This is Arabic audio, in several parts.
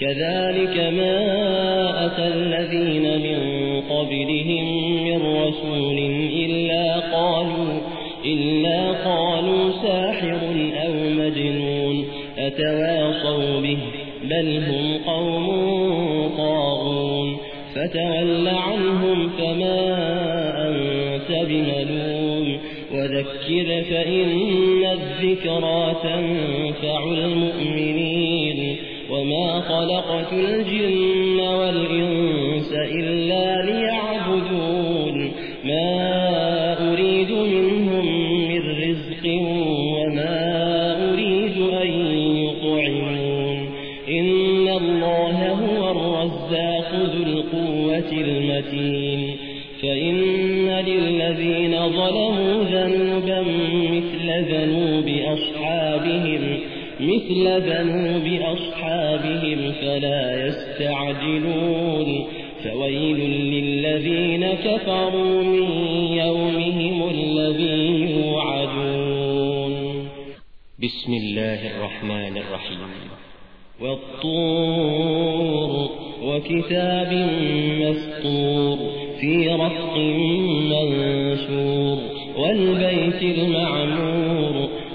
كذلك ما أتى الذين من قبلهم من رسول إلا قالوا, إلا قالوا ساحر أو مجنون أتواصوا به بل هم قوم طاغون فتول عنهم فما أنت بملوم وذكر فإن الذكرى تنفع المؤمنين وما خلقت الجن والإنس إلا ليعبدون ما أريد منهم من رزق وما أريد أن يطعمون إن الله هو الرزاق ذو القوة المتين فإن للذين ظلموا ذنوبا مثل ذنوب أصحابهم مثل ذنوب أصحابهم فلا يستعجلون. فويل للذين كفروا من يومهم الذي يوعدون. بسم الله الرحمن الرحيم. والطور وكتاب مسطور في رق منشور والبيت المعمور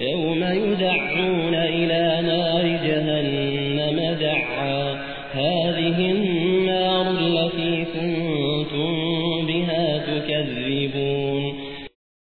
يوم يدعون إلى نار جهنم دعا. هذه النار التي كنتم بها تكذبون.